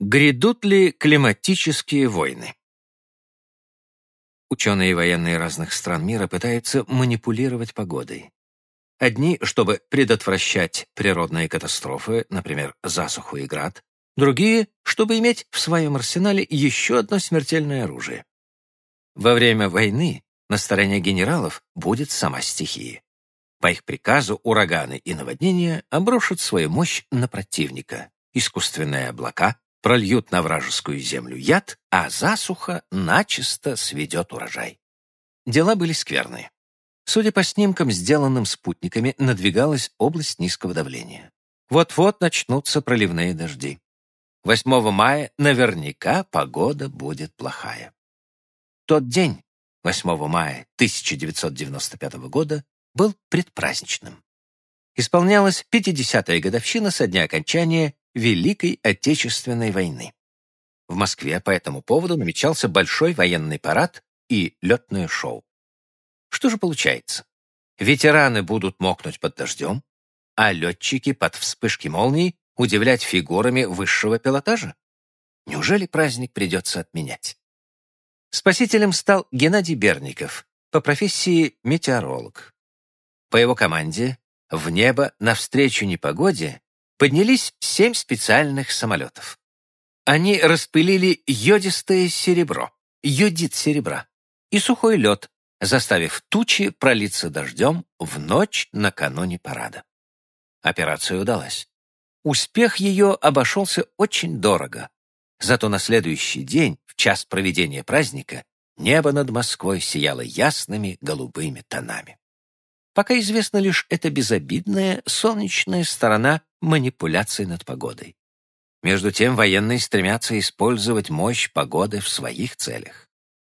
Грядут ли климатические войны? Ученые и военные разных стран мира пытаются манипулировать погодой. Одни, чтобы предотвращать природные катастрофы, например, засуху и град, другие, чтобы иметь в своем арсенале еще одно смертельное оружие. Во время войны на стороне генералов будет сама стихия. По их приказу ураганы и наводнения обрушат свою мощь на противника. Искусственные облака прольют на вражескую землю яд, а засуха начисто сведет урожай. Дела были скверные. Судя по снимкам, сделанным спутниками, надвигалась область низкого давления. Вот-вот начнутся проливные дожди. 8 мая наверняка погода будет плохая. Тот день, 8 мая 1995 года, был предпраздничным. Исполнялась 50-я годовщина со дня окончания Великой Отечественной войны. В Москве по этому поводу намечался большой военный парад и летное шоу. Что же получается? Ветераны будут мокнуть под дождем, а летчики под вспышки молний удивлять фигурами высшего пилотажа? Неужели праздник придется отменять? Спасителем стал Геннадий Берников, по профессии метеоролог. По его команде в небо навстречу непогоде поднялись семь специальных самолетов. Они распылили йодистое серебро, йодит серебра, и сухой лед, заставив тучи пролиться дождем в ночь накануне парада. Операция удалась. Успех ее обошелся очень дорого. Зато на следующий день, в час проведения праздника, небо над Москвой сияло ясными голубыми тонами. Пока известна лишь эта безобидная солнечная сторона манипуляций над погодой. Между тем военные стремятся использовать мощь погоды в своих целях.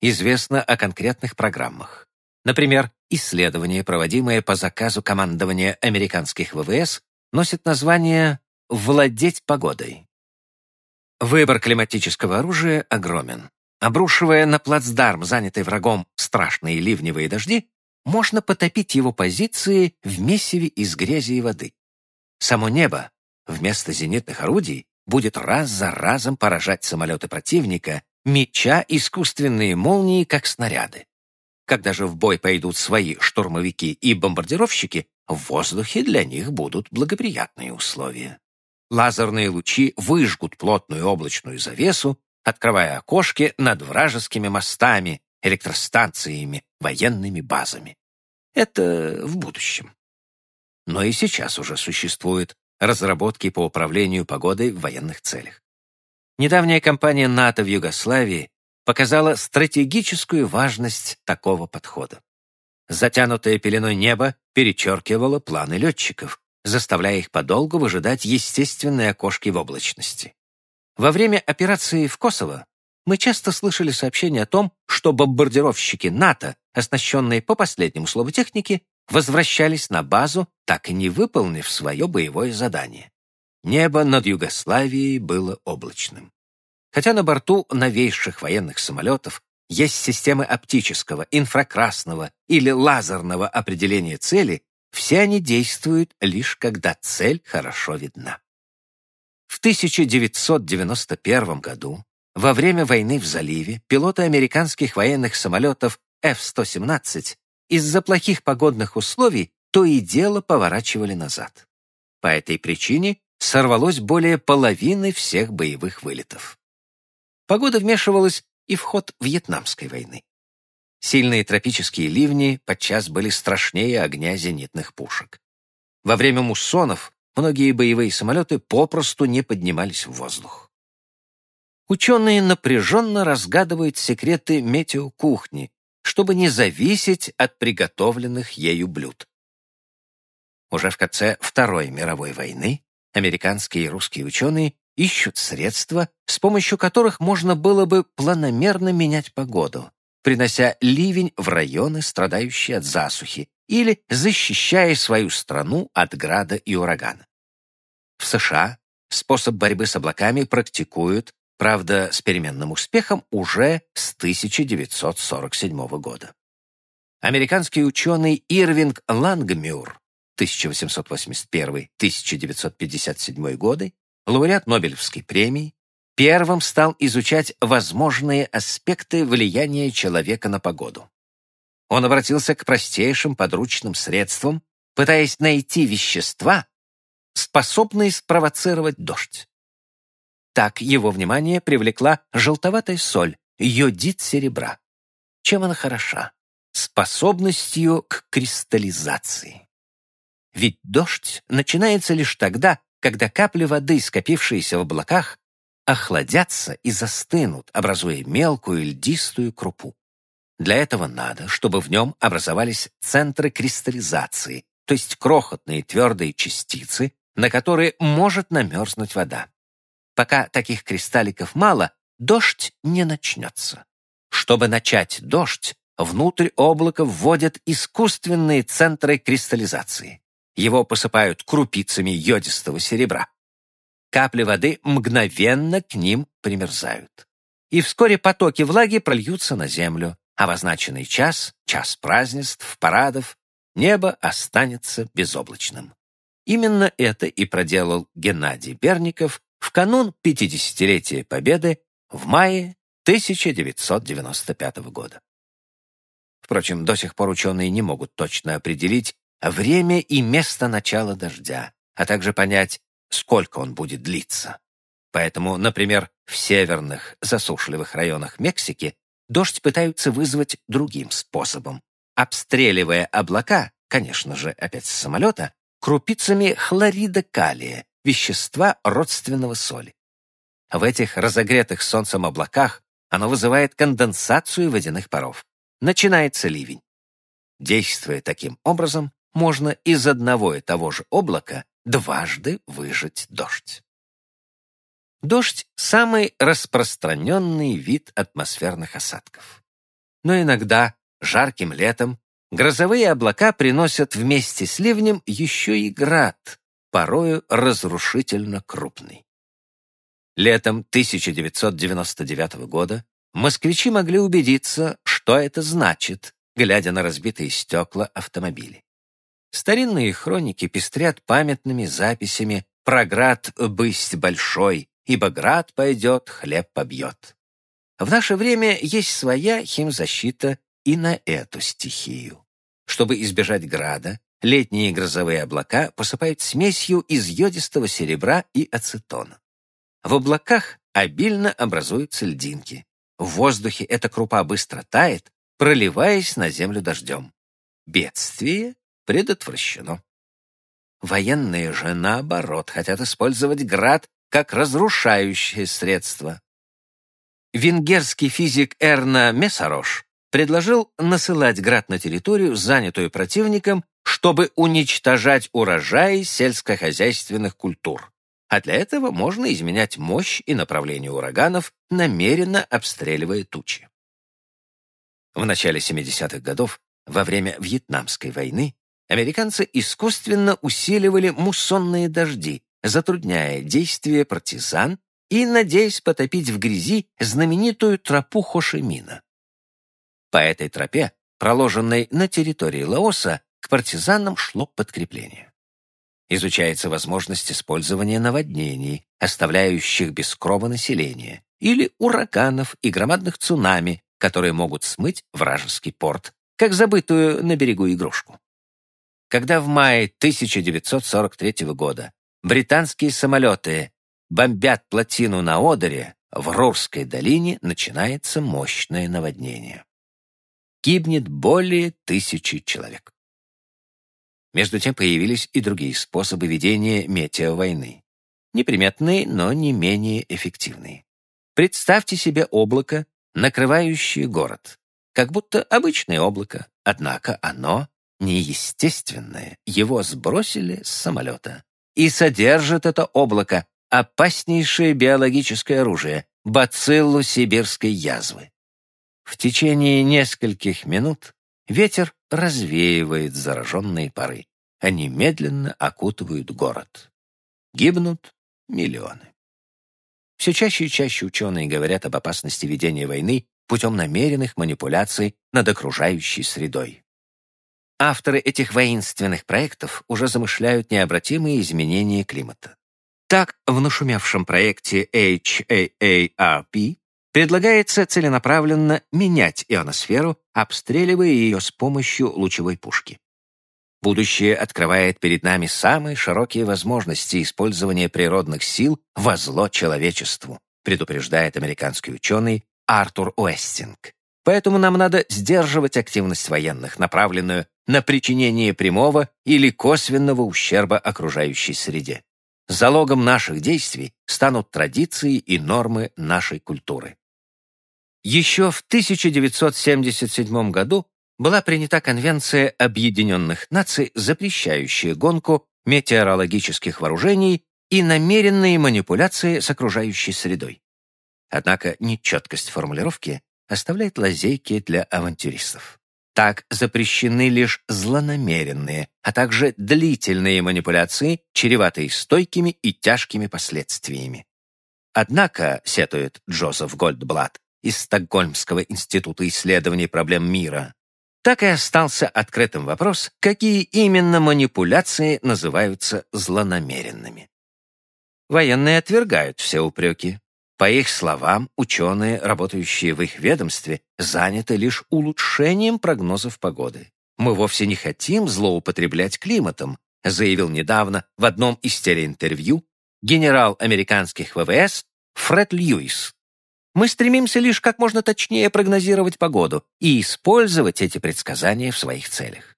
Известно о конкретных программах. Например, исследование, проводимое по заказу командования американских ВВС, носит название «Владеть погодой». Выбор климатического оружия огромен. Обрушивая на плацдарм, занятый врагом, страшные ливневые дожди, можно потопить его позиции в месиве из грязи и воды. Само небо вместо зенитных орудий будет раз за разом поражать самолеты противника, меча искусственные молнии, как снаряды. Когда же в бой пойдут свои штурмовики и бомбардировщики, в воздухе для них будут благоприятные условия. Лазерные лучи выжгут плотную облачную завесу, открывая окошки над вражескими мостами, электростанциями, военными базами. Это в будущем. Но и сейчас уже существуют разработки по управлению погодой в военных целях. Недавняя кампания НАТО в Югославии показала стратегическую важность такого подхода. Затянутое пеленой небо перечеркивало планы летчиков, заставляя их подолгу выжидать естественные окошки в облачности. Во время операции в Косово мы часто слышали сообщения о том, что бомбардировщики НАТО, оснащенные по последнему слову техники, возвращались на базу, так и не выполнив свое боевое задание. Небо над Югославией было облачным. Хотя на борту новейших военных самолетов есть системы оптического, инфракрасного или лазерного определения цели, все они действуют лишь когда цель хорошо видна. В 1991 году, во время войны в заливе, пилоты американских военных самолетов F-117 из-за плохих погодных условий то и дело поворачивали назад. По этой причине сорвалось более половины всех боевых вылетов. Погода вмешивалась и в ход Вьетнамской войны. Сильные тропические ливни подчас были страшнее огня зенитных пушек. Во время муссонов многие боевые самолеты попросту не поднимались в воздух. Ученые напряженно разгадывают секреты метеокухни, чтобы не зависеть от приготовленных ею блюд. Уже в конце Второй мировой войны американские и русские ученые ищут средства, с помощью которых можно было бы планомерно менять погоду, принося ливень в районы, страдающие от засухи, или защищая свою страну от града и урагана. В США способ борьбы с облаками практикуют, правда, с переменным успехом уже с 1947 года. Американский ученый Ирвинг Лангмюр 1881-1957 годы, лауреат Нобелевской премии, первым стал изучать возможные аспекты влияния человека на погоду. Он обратился к простейшим подручным средствам, пытаясь найти вещества, способные спровоцировать дождь. Так его внимание привлекла желтоватая соль, йодид серебра. Чем она хороша? Способностью к кристаллизации. Ведь дождь начинается лишь тогда, когда капли воды, скопившиеся в облаках, охладятся и застынут, образуя мелкую льдистую крупу. Для этого надо, чтобы в нем образовались центры кристаллизации, то есть крохотные твердые частицы, на которые может намерзнуть вода. Пока таких кристалликов мало, дождь не начнется. Чтобы начать дождь, внутрь облака вводят искусственные центры кристаллизации. Его посыпают крупицами йодистого серебра. Капли воды мгновенно к ним примерзают. И вскоре потоки влаги прольются на землю, а в час, час празднеств, парадов, небо останется безоблачным. Именно это и проделал Геннадий Берников в канун 50-летия Победы в мае 1995 года. Впрочем, до сих пор ученые не могут точно определить время и место начала дождя, а также понять, сколько он будет длиться. Поэтому, например, в северных засушливых районах Мексики дождь пытаются вызвать другим способом, обстреливая облака, конечно же, опять с самолета, крупицами хлорида калия, вещества родственного соли. В этих разогретых солнцем облаках оно вызывает конденсацию водяных паров. Начинается ливень. Действуя таким образом, можно из одного и того же облака дважды выжать дождь. Дождь — самый распространенный вид атмосферных осадков. Но иногда, жарким летом, грозовые облака приносят вместе с ливнем еще и град, порою разрушительно крупный. Летом 1999 года москвичи могли убедиться, что это значит, глядя на разбитые стекла автомобилей. Старинные хроники пестрят памятными записями про град «Бысть большой», ибо град пойдет, хлеб побьет. В наше время есть своя химзащита и на эту стихию. Чтобы избежать града, летние грозовые облака посыпают смесью из йодистого серебра и ацетона. В облаках обильно образуются льдинки. В воздухе эта крупа быстро тает, проливаясь на землю дождем. Бедствие предотвращено. Военные же, наоборот, хотят использовать град как разрушающее средство. Венгерский физик Эрна Месарош предложил насылать град на территорию, занятую противником, чтобы уничтожать урожаи сельскохозяйственных культур. А для этого можно изменять мощь и направление ураганов, намеренно обстреливая тучи. В начале 70-х годов, во время Вьетнамской войны, американцы искусственно усиливали муссонные дожди, затрудняя действия партизан и надеясь потопить в грязи знаменитую тропу Хошимина. По этой тропе, проложенной на территории Лаоса, к партизанам шло подкрепление. Изучается возможность использования наводнений, оставляющих без крова население, или ураганов и громадных цунами, которые могут смыть вражеский порт, как забытую на берегу игрушку. Когда в мае 1943 года британские самолеты бомбят плотину на Одере, в Рурской долине начинается мощное наводнение. Гибнет более тысячи человек. Между тем появились и другие способы ведения метеовойны. Неприметные, но не менее эффективные. Представьте себе облако, накрывающее город. Как будто обычное облако, однако оно неестественное. Его сбросили с самолета и содержит это облако опаснейшее биологическое оружие — бациллу сибирской язвы. В течение нескольких минут ветер развеивает зараженные пары. Они медленно окутывают город. Гибнут миллионы. Все чаще и чаще ученые говорят об опасности ведения войны путем намеренных манипуляций над окружающей средой. Авторы этих воинственных проектов уже замышляют необратимые изменения климата. Так, в нашумевшем проекте HAARP предлагается целенаправленно менять ионосферу, обстреливая ее с помощью лучевой пушки. Будущее открывает перед нами самые широкие возможности использования природных сил во зло человечеству, предупреждает американский ученый Артур Уэстинг. Поэтому нам надо сдерживать активность военных, направленную на причинение прямого или косвенного ущерба окружающей среде. Залогом наших действий станут традиции и нормы нашей культуры. Еще в 1977 году была принята Конвенция Объединенных Наций, запрещающая гонку метеорологических вооружений и намеренные манипуляции с окружающей средой. Однако нечеткость формулировки оставляет лазейки для авантюристов. Так запрещены лишь злонамеренные, а также длительные манипуляции, чреватые стойкими и тяжкими последствиями. Однако, сетует Джозеф Гольдблат из Стокгольмского института исследований проблем мира, так и остался открытым вопрос, какие именно манипуляции называются злонамеренными. Военные отвергают все упреки, по их словам, ученые, работающие в их ведомстве, заняты лишь улучшением прогнозов погоды. «Мы вовсе не хотим злоупотреблять климатом», заявил недавно в одном из телеинтервью генерал американских ВВС Фред Льюис. Мы стремимся лишь как можно точнее прогнозировать погоду и использовать эти предсказания в своих целях.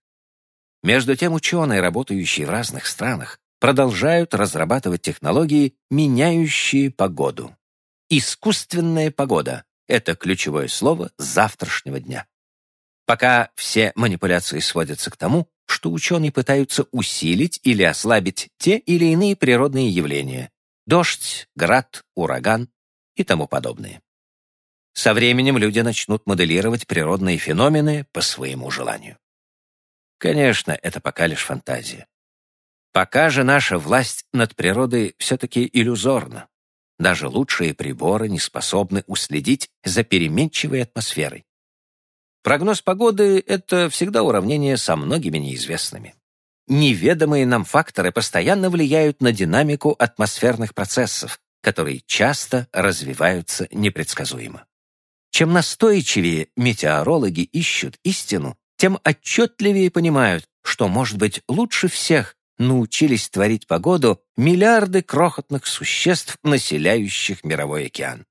Между тем ученые, работающие в разных странах, продолжают разрабатывать технологии, меняющие погоду. Искусственная погода — это ключевое слово завтрашнего дня. Пока все манипуляции сводятся к тому, что ученые пытаются усилить или ослабить те или иные природные явления — дождь, град, ураган и тому подобное. Со временем люди начнут моделировать природные феномены по своему желанию. Конечно, это пока лишь фантазия. Пока же наша власть над природой все-таки иллюзорна. Даже лучшие приборы не способны уследить за переменчивой атмосферой. Прогноз погоды — это всегда уравнение со многими неизвестными. Неведомые нам факторы постоянно влияют на динамику атмосферных процессов, которые часто развиваются непредсказуемо. Чем настойчивее метеорологи ищут истину, тем отчетливее понимают, что, может быть, лучше всех научились творить погоду миллиарды крохотных существ, населяющих мировой океан.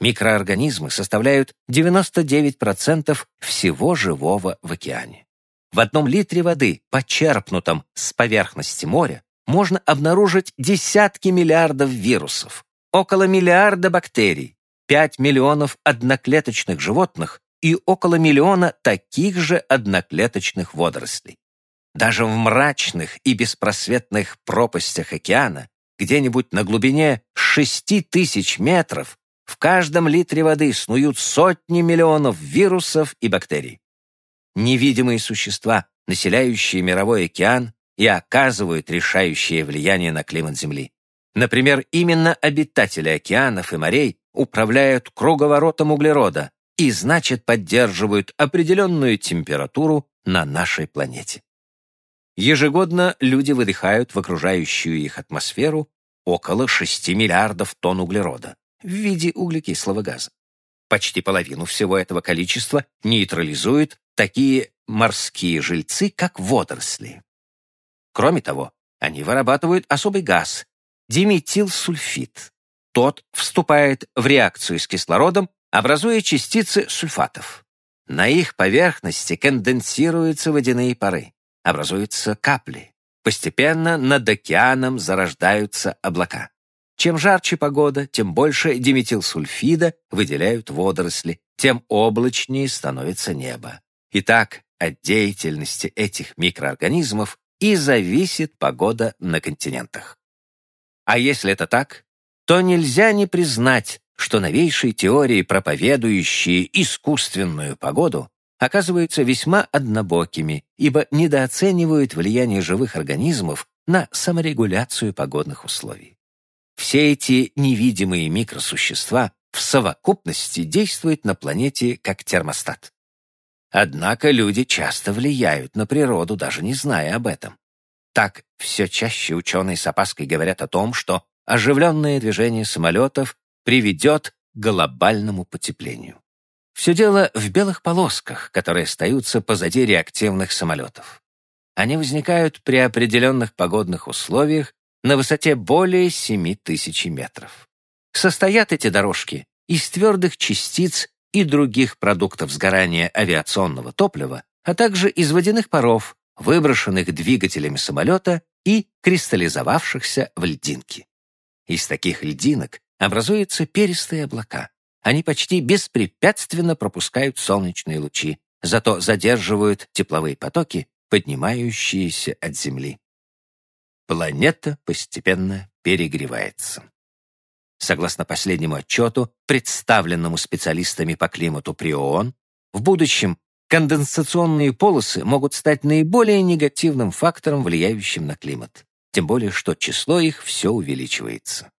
Микроорганизмы составляют 99% всего живого в океане. В одном литре воды, почерпнутом с поверхности моря, можно обнаружить десятки миллиардов вирусов, около миллиарда бактерий, 5 миллионов одноклеточных животных и около миллиона таких же одноклеточных водорослей. Даже в мрачных и беспросветных пропастях океана, где-нибудь на глубине шести тысяч метров, в каждом литре воды снуют сотни миллионов вирусов и бактерий. Невидимые существа, населяющие мировой океан, и оказывают решающее влияние на климат Земли. Например, именно обитатели океанов и морей управляют круговоротом углерода и, значит, поддерживают определенную температуру на нашей планете. Ежегодно люди выдыхают в окружающую их атмосферу около 6 миллиардов тонн углерода в виде углекислого газа. Почти половину всего этого количества нейтрализуют такие морские жильцы, как водоросли. Кроме того, они вырабатывают особый газ – диметилсульфид. Тот вступает в реакцию с кислородом, образуя частицы сульфатов. На их поверхности конденсируются водяные пары образуются капли. Постепенно над океаном зарождаются облака. Чем жарче погода, тем больше диметилсульфида выделяют водоросли, тем облачнее становится небо. Итак, от деятельности этих микроорганизмов и зависит погода на континентах. А если это так, то нельзя не признать, что новейшие теории, проповедующие искусственную погоду, оказываются весьма однобокими, ибо недооценивают влияние живых организмов на саморегуляцию погодных условий. Все эти невидимые микросущества в совокупности действуют на планете как термостат. Однако люди часто влияют на природу, даже не зная об этом. Так, все чаще ученые с опаской говорят о том, что оживленное движение самолетов приведет к глобальному потеплению. Все дело в белых полосках, которые остаются позади реактивных самолетов. Они возникают при определенных погодных условиях на высоте более 7 тысяч метров. Состоят эти дорожки из твердых частиц и других продуктов сгорания авиационного топлива, а также из водяных паров, выброшенных двигателями самолета и кристаллизовавшихся в льдинки. Из таких льдинок образуются перистые облака. Они почти беспрепятственно пропускают солнечные лучи, зато задерживают тепловые потоки, поднимающиеся от Земли. Планета постепенно перегревается. Согласно последнему отчету, представленному специалистами по климату при ООН, в будущем конденсационные полосы могут стать наиболее негативным фактором, влияющим на климат. Тем более, что число их все увеличивается.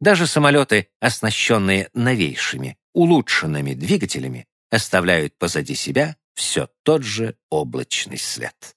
Даже самолеты, оснащенные новейшими, улучшенными двигателями, оставляют позади себя все тот же облачный след.